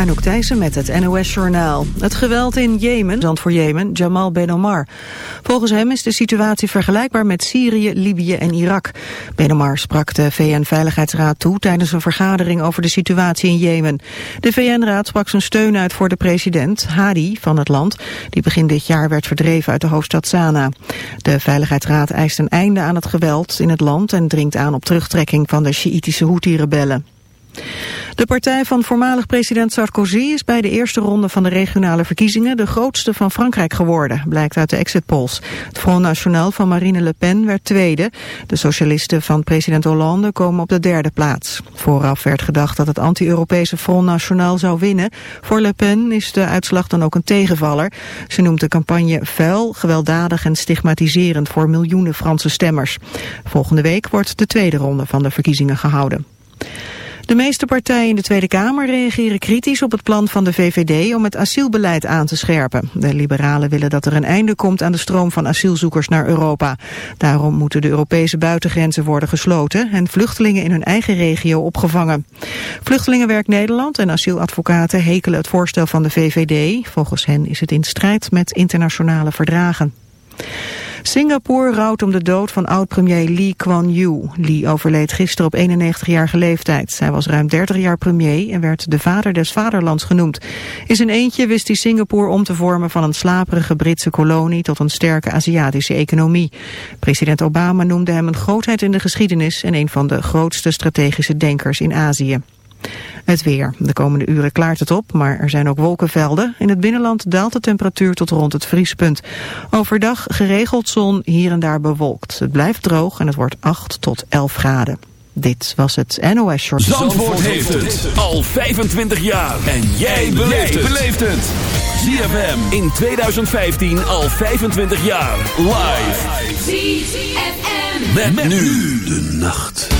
Anouk Thijssen met het NOS-journaal. Het geweld in Jemen, zand voor Jemen, Jamal Ben Omar. Volgens hem is de situatie vergelijkbaar met Syrië, Libië en Irak. Ben Omar sprak de VN-veiligheidsraad toe tijdens een vergadering over de situatie in Jemen. De VN-raad sprak zijn steun uit voor de president, Hadi, van het land... die begin dit jaar werd verdreven uit de hoofdstad Sanaa. De Veiligheidsraad eist een einde aan het geweld in het land... en dringt aan op terugtrekking van de Sjiïtische Houthi-rebellen. De partij van voormalig president Sarkozy is bij de eerste ronde van de regionale verkiezingen de grootste van Frankrijk geworden, blijkt uit de exit polls. Het Front National van Marine Le Pen werd tweede. De socialisten van president Hollande komen op de derde plaats. Vooraf werd gedacht dat het anti-Europese Front National zou winnen. Voor Le Pen is de uitslag dan ook een tegenvaller. Ze noemt de campagne vuil, gewelddadig en stigmatiserend voor miljoenen Franse stemmers. Volgende week wordt de tweede ronde van de verkiezingen gehouden. De meeste partijen in de Tweede Kamer reageren kritisch op het plan van de VVD om het asielbeleid aan te scherpen. De liberalen willen dat er een einde komt aan de stroom van asielzoekers naar Europa. Daarom moeten de Europese buitengrenzen worden gesloten en vluchtelingen in hun eigen regio opgevangen. Vluchtelingenwerk Nederland en asieladvocaten hekelen het voorstel van de VVD. Volgens hen is het in strijd met internationale verdragen. Singapore rouwt om de dood van oud-premier Lee Kuan Yew. Lee overleed gisteren op 91-jarige leeftijd. Hij was ruim 30 jaar premier en werd de vader des vaderlands genoemd. In zijn eentje wist hij Singapore om te vormen van een slaperige Britse kolonie tot een sterke Aziatische economie. President Obama noemde hem een grootheid in de geschiedenis en een van de grootste strategische denkers in Azië. Het weer. De komende uren klaart het op, maar er zijn ook wolkenvelden. In het binnenland daalt de temperatuur tot rond het vriespunt. Overdag geregeld zon, hier en daar bewolkt. Het blijft droog en het wordt 8 tot 11 graden. Dit was het NOS Short. Zandvoort, Zandvoort heeft het al 25 jaar. En jij beleeft het. ZFM in 2015 al 25 jaar. Live. ZFM. met nu de nacht.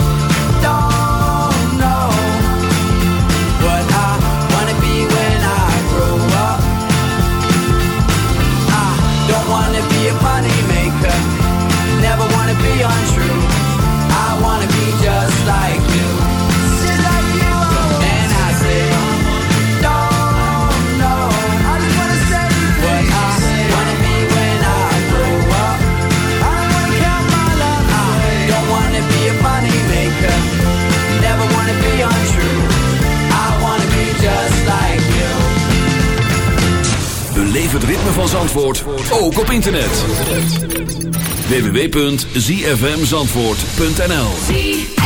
maker, never wanna be untrue. I wanna be just like you. Beleef het ritme van Zandvoort, ook op internet. www.zfmzandvoort.nl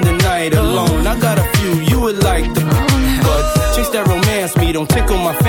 zone.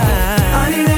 I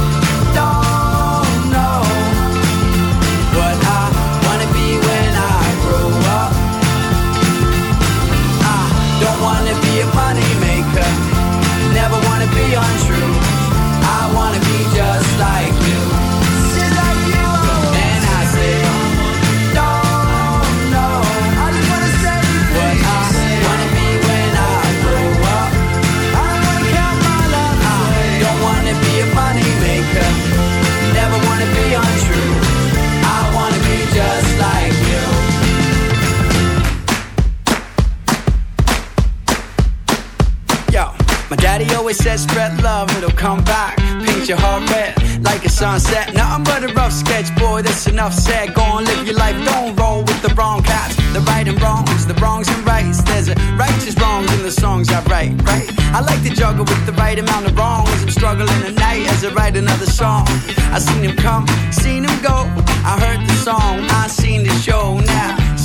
my daddy always said spread love, it'll come back. Paint your heart red like a sunset. Nothing but a rough sketch, boy, that's enough said. Go on, live your life, don't roll with the wrong cats. The right and wrongs, the wrongs and rights. There's a righteous wrongs in the songs I write, right? I like to juggle with the right amount of wrongs. I'm struggling at night as I write another song. I seen him come, seen him go. I heard the song, I seen the show now.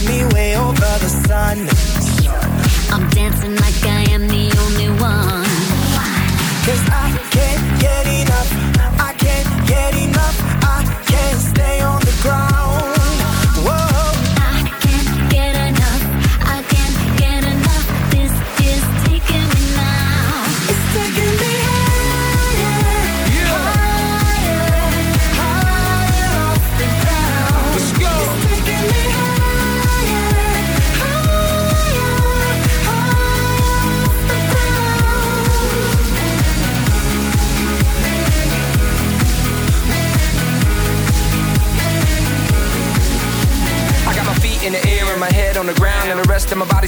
got me way over the sun. I'm dancing like I am the only